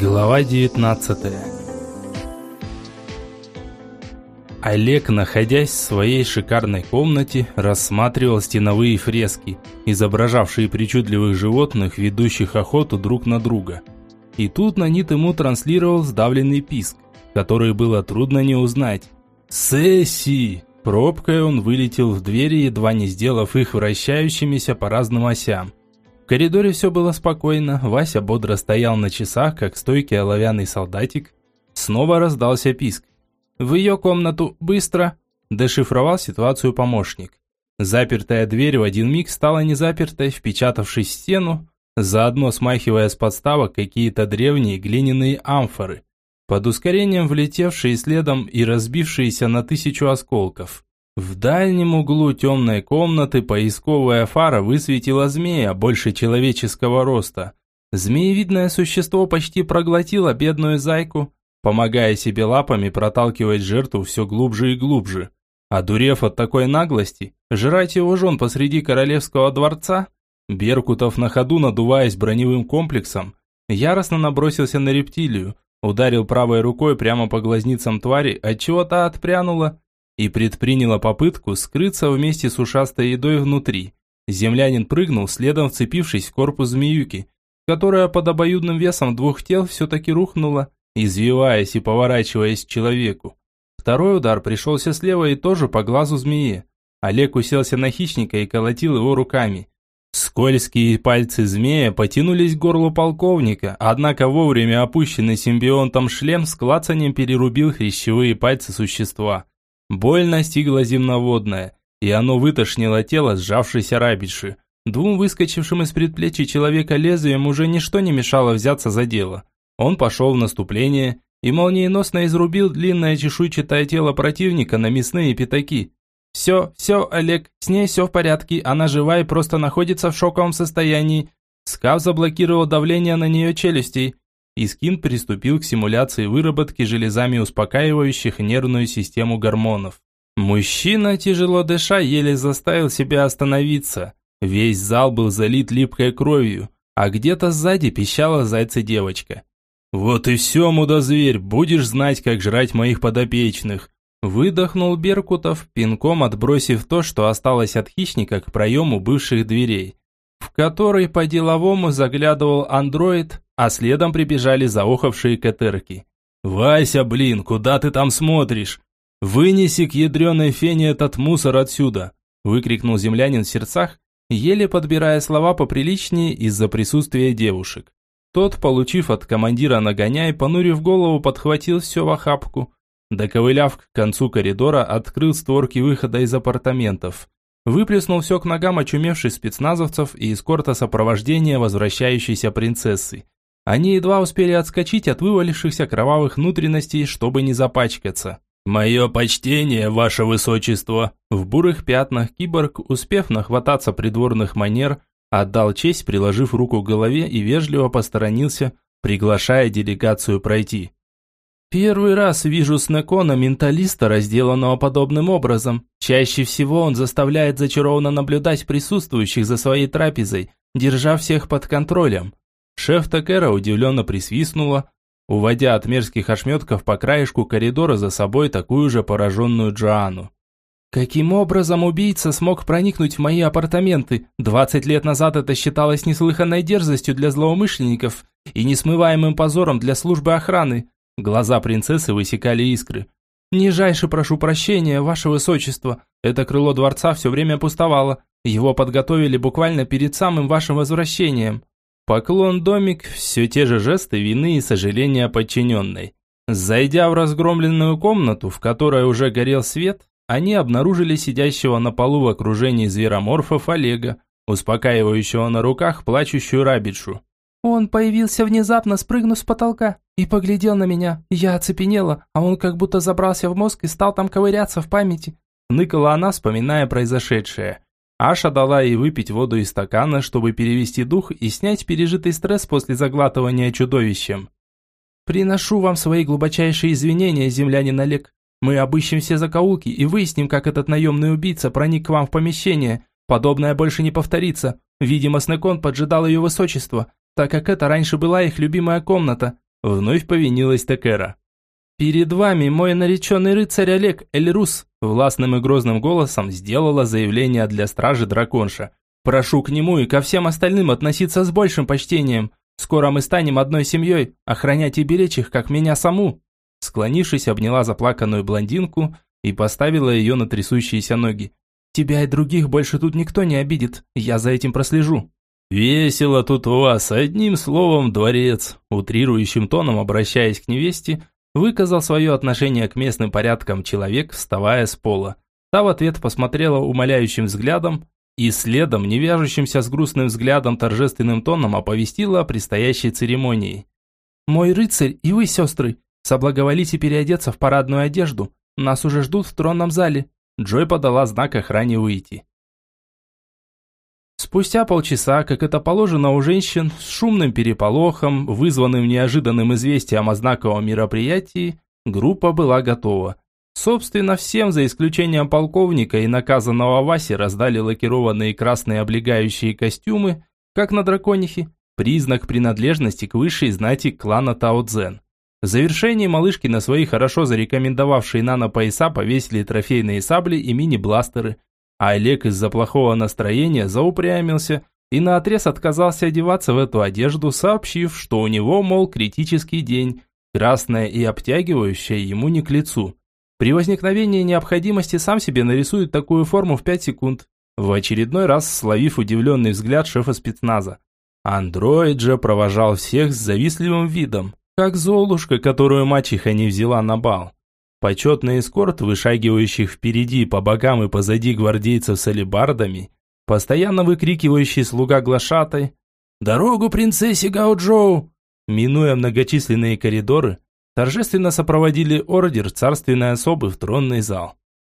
Глава 19 Олег, находясь в своей шикарной комнате, рассматривал стеновые фрески, изображавшие причудливых животных, ведущих охоту друг на друга. И тут Нанит ему транслировал сдавленный писк, который было трудно не узнать. «Сесси!» Пробкой он вылетел в двери, едва не сделав их вращающимися по разным осям. Коридоре все было спокойно, Вася бодро стоял на часах, как стойкий оловянный солдатик. Снова раздался писк. «В ее комнату, быстро!» – дешифровал ситуацию помощник. Запертая дверь в один миг стала незапертой, впечатавшись в стену, заодно смахивая с подставок какие-то древние глиняные амфоры – под ускорением влетевшие следом и разбившиеся на тысячу осколков. В дальнем углу темной комнаты поисковая фара высветила змея больше человеческого роста. Змеевидное существо почти проглотило бедную зайку, помогая себе лапами проталкивать жертву все глубже и глубже. Одурев от такой наглости, жрать его жен посреди королевского дворца, Беркутов на ходу, надуваясь броневым комплексом, яростно набросился на рептилию, Ударил правой рукой прямо по глазницам твари, отчего та отпрянула и предприняла попытку скрыться вместе с ушастой едой внутри. Землянин прыгнул, следом вцепившись в корпус змеюки, которая под обоюдным весом двух тел все-таки рухнула, извиваясь и поворачиваясь к человеку. Второй удар пришелся слева и тоже по глазу змеи. Олег уселся на хищника и колотил его руками. Скользкие пальцы змея потянулись к горлу полковника, однако вовремя опущенный симбионтом шлем с клацанием перерубил хрящевые пальцы существа. Боль настигла земноводное, и оно вытошнило тело сжавшейся рабичи. Двум выскочившим из предплечья человека лезвием уже ничто не мешало взяться за дело. Он пошел в наступление и молниеносно изрубил длинное чешуйчатое тело противника на мясные пятаки. «Все, все, Олег, с ней все в порядке, она жива и просто находится в шоковом состоянии». Скаф заблокировал давление на нее челюстей. Искин приступил к симуляции выработки железами успокаивающих нервную систему гормонов. Мужчина, тяжело дыша, еле заставил себя остановиться. Весь зал был залит липкой кровью, а где-то сзади пищала зайца-девочка. «Вот и все, мудозверь, будешь знать, как жрать моих подопечных. Выдохнул Беркутов, пинком отбросив то, что осталось от хищника к проему бывших дверей, в который по-деловому заглядывал андроид, а следом прибежали заохавшие катерки. «Вася, блин, куда ты там смотришь? Вынеси к ядреной фене этот мусор отсюда!» выкрикнул землянин в сердцах, еле подбирая слова поприличнее из-за присутствия девушек. Тот, получив от командира нагоняй, понурив голову, подхватил все в охапку – Доковыляв к концу коридора, открыл створки выхода из апартаментов. Выплеснул все к ногам очумевших спецназовцев и эскорта сопровождения возвращающейся принцессы. Они едва успели отскочить от вывалившихся кровавых внутренностей, чтобы не запачкаться. «Мое почтение, ваше высочество!» В бурых пятнах киборг, успев нахвататься придворных манер, отдал честь, приложив руку к голове и вежливо посторонился, приглашая делегацию пройти. Первый раз вижу Снекона менталиста, разделанного подобным образом. Чаще всего он заставляет зачарованно наблюдать присутствующих за своей трапезой, держа всех под контролем. Шеф Такера удивленно присвистнула, уводя от мерзких ошметков по краешку коридора за собой такую же пораженную Джоанну. Каким образом убийца смог проникнуть в мои апартаменты? 20 лет назад это считалось неслыханной дерзостью для злоумышленников и несмываемым позором для службы охраны. Глаза принцессы высекали искры. «Нижайше прошу прощения, ваше высочество. Это крыло дворца все время пустовало. Его подготовили буквально перед самым вашим возвращением». Поклон домик, все те же жесты вины и сожаления подчиненной. Зайдя в разгромленную комнату, в которой уже горел свет, они обнаружили сидящего на полу в окружении звероморфов Олега, успокаивающего на руках плачущую рабишу. Он появился внезапно, спрыгнув с потолка, и поглядел на меня. Я оцепенела, а он как будто забрался в мозг и стал там ковыряться в памяти. Ныкала она, вспоминая произошедшее. Аша дала ей выпить воду из стакана, чтобы перевести дух и снять пережитый стресс после заглатывания чудовищем. «Приношу вам свои глубочайшие извинения, землянин Олег. Мы обыщем все закоулки и выясним, как этот наемный убийца проник к вам в помещение. Подобное больше не повторится. Видимо, Снекон поджидал ее высочество так как это раньше была их любимая комната. Вновь повинилась Текера. «Перед вами мой нареченный рыцарь Олег Эльрус», властным и грозным голосом сделала заявление для стражи драконша. «Прошу к нему и ко всем остальным относиться с большим почтением. Скоро мы станем одной семьей, охранять и беречь их, как меня саму». Склонившись, обняла заплаканную блондинку и поставила ее на трясущиеся ноги. «Тебя и других больше тут никто не обидит, я за этим прослежу». «Весело тут у вас, одним словом, дворец», утрирующим тоном обращаясь к невесте, выказал свое отношение к местным порядкам человек, вставая с пола. Та в ответ посмотрела умоляющим взглядом и следом, не вяжущимся с грустным взглядом, торжественным тоном оповестила о предстоящей церемонии. «Мой рыцарь и вы, сестры, соблаговолите переодеться в парадную одежду. Нас уже ждут в тронном зале». Джой подала знак охране выйти. Спустя полчаса, как это положено у женщин, с шумным переполохом, вызванным неожиданным известием о знаковом мероприятии, группа была готова. Собственно, всем, за исключением полковника и наказанного Васи, раздали лакированные красные облегающие костюмы, как на драконихе, признак принадлежности к высшей знати клана Тао-Дзен. В завершении малышки на свои хорошо зарекомендовавшие нано-пояса повесили трофейные сабли и мини-бластеры – а Олег из-за плохого настроения заупрямился и наотрез отказался одеваться в эту одежду, сообщив, что у него, мол, критический день, красная и обтягивающая ему не к лицу. При возникновении необходимости сам себе нарисует такую форму в 5 секунд, в очередной раз словив удивленный взгляд шефа спецназа. Андроид же провожал всех с завистливым видом, как золушка, которую мачеха не взяла на бал. Почетный эскорт, вышагивающих впереди, по бокам и позади гвардейцев с алебардами, постоянно выкрикивающий слуга глашатай «Дорогу принцессе Гауджоу!» Минуя многочисленные коридоры, торжественно сопроводили ордер царственной особы в тронный зал.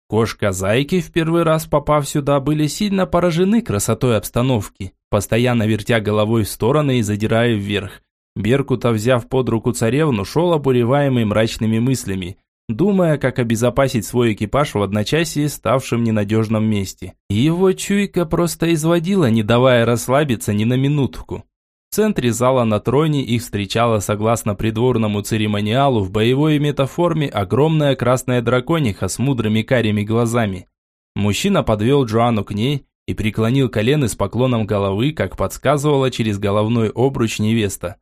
Кошка-зайки, в первый раз попав сюда, были сильно поражены красотой обстановки, постоянно вертя головой в стороны и задирая вверх. Беркута, взяв под руку царевну, шел обуреваемый мрачными мыслями – думая, как обезопасить свой экипаж в одночасье ставшем ненадежном месте. Его чуйка просто изводила, не давая расслабиться ни на минутку. В центре зала на троне их встречала, согласно придворному церемониалу, в боевой метаформе огромная красная дракониха с мудрыми карими глазами. Мужчина подвел Джоанну к ней и преклонил колены с поклоном головы, как подсказывала через головной обруч невеста.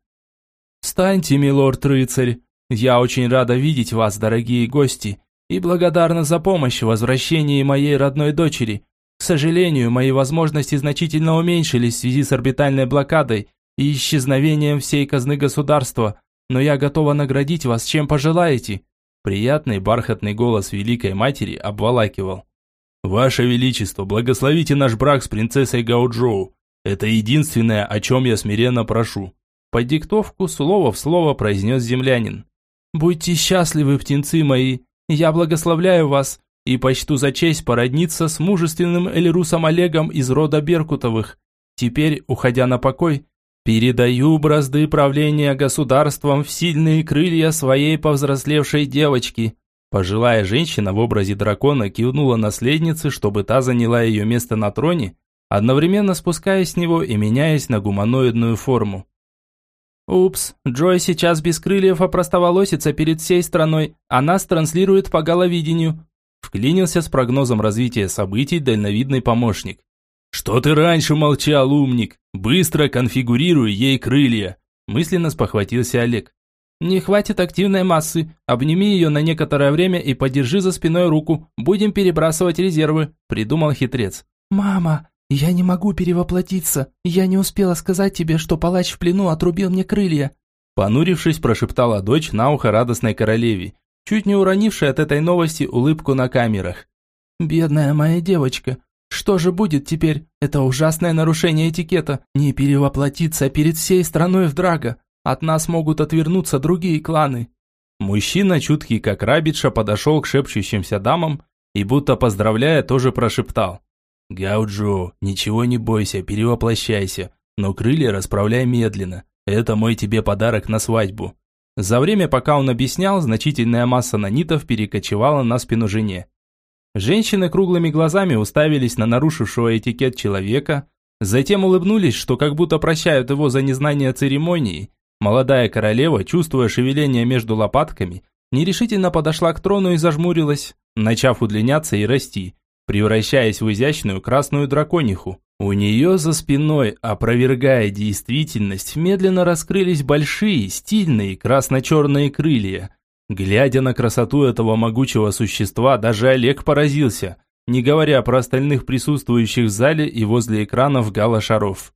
«Встаньте, милорд-рыцарь!» Я очень рада видеть вас, дорогие гости, и благодарна за помощь в возвращении моей родной дочери. К сожалению, мои возможности значительно уменьшились в связи с орбитальной блокадой и исчезновением всей казны государства, но я готова наградить вас, чем пожелаете». Приятный бархатный голос Великой Матери обволакивал. «Ваше Величество, благословите наш брак с принцессой Гауджоу. Это единственное, о чем я смиренно прошу». Под диктовку слово в слово произнес землянин. Будьте счастливы, птенцы мои, я благословляю вас и почту за честь породниться с мужественным Эльрусом Олегом из рода Беркутовых. Теперь, уходя на покой, передаю бразды правления государством в сильные крылья своей повзрослевшей девочки». Пожилая женщина в образе дракона кивнула наследнице, чтобы та заняла ее место на троне, одновременно спускаясь с него и меняясь на гуманоидную форму. Упс, Джой сейчас без крыльев опростоволосится перед всей страной, а нас транслирует по головидению. Вклинился с прогнозом развития событий дальновидный помощник. «Что ты раньше молчал, умник? Быстро конфигурируй ей крылья!» Мысленно спохватился Олег. «Не хватит активной массы. Обними ее на некоторое время и подержи за спиной руку. Будем перебрасывать резервы», – придумал хитрец. «Мама, «Я не могу перевоплотиться. Я не успела сказать тебе, что палач в плену отрубил мне крылья». Понурившись, прошептала дочь на ухо радостной королеве, чуть не уронившей от этой новости улыбку на камерах. «Бедная моя девочка, что же будет теперь? Это ужасное нарушение этикета. Не перевоплотиться перед всей страной в Драго. От нас могут отвернуться другие кланы». Мужчина, чуткий как рабитша, подошел к шепчущимся дамам и, будто поздравляя, тоже прошептал. «Гауджо, ничего не бойся, перевоплощайся, но крылья расправляй медленно. Это мой тебе подарок на свадьбу». За время, пока он объяснял, значительная масса нанитов перекочевала на спину жене. Женщины круглыми глазами уставились на нарушившего этикет человека, затем улыбнулись, что как будто прощают его за незнание церемонии, Молодая королева, чувствуя шевеление между лопатками, нерешительно подошла к трону и зажмурилась, начав удлиняться и расти, превращаясь в изящную красную дракониху. У нее за спиной, опровергая действительность, медленно раскрылись большие, стильные красно-черные крылья. Глядя на красоту этого могучего существа, даже Олег поразился, не говоря про остальных присутствующих в зале и возле экранов гала-шаров.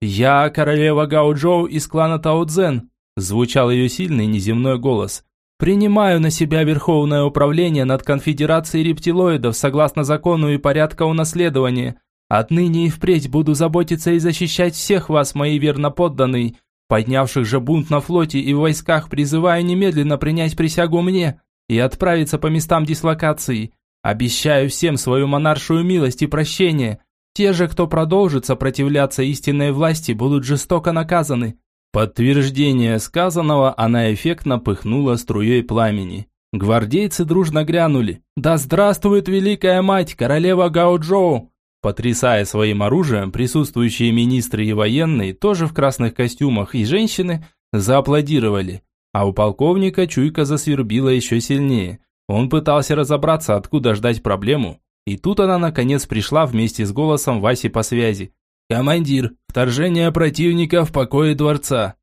«Я королева Гао-Джоу из клана Тао-Дзен», звучал ее сильный неземной голос. «Принимаю на себя верховное управление над конфедерацией рептилоидов согласно закону и порядка унаследования. Отныне и впредь буду заботиться и защищать всех вас, мои верноподданные, поднявших же бунт на флоте и в войсках, призываю немедленно принять присягу мне и отправиться по местам дислокации. Обещаю всем свою монаршую милость и прощение». Те же, кто продолжит сопротивляться истинной власти, будут жестоко наказаны. Подтверждение сказанного она эффектно пыхнула струей пламени. Гвардейцы дружно грянули. «Да здравствует великая мать, королева Гао-Джоу!» Потрясая своим оружием, присутствующие министры и военные, тоже в красных костюмах, и женщины, зааплодировали. А у полковника чуйка засвербила еще сильнее. Он пытался разобраться, откуда ждать проблему, и тут она наконец пришла вместе с голосом Васи по связи. «Командир, вторжение противника в покое дворца.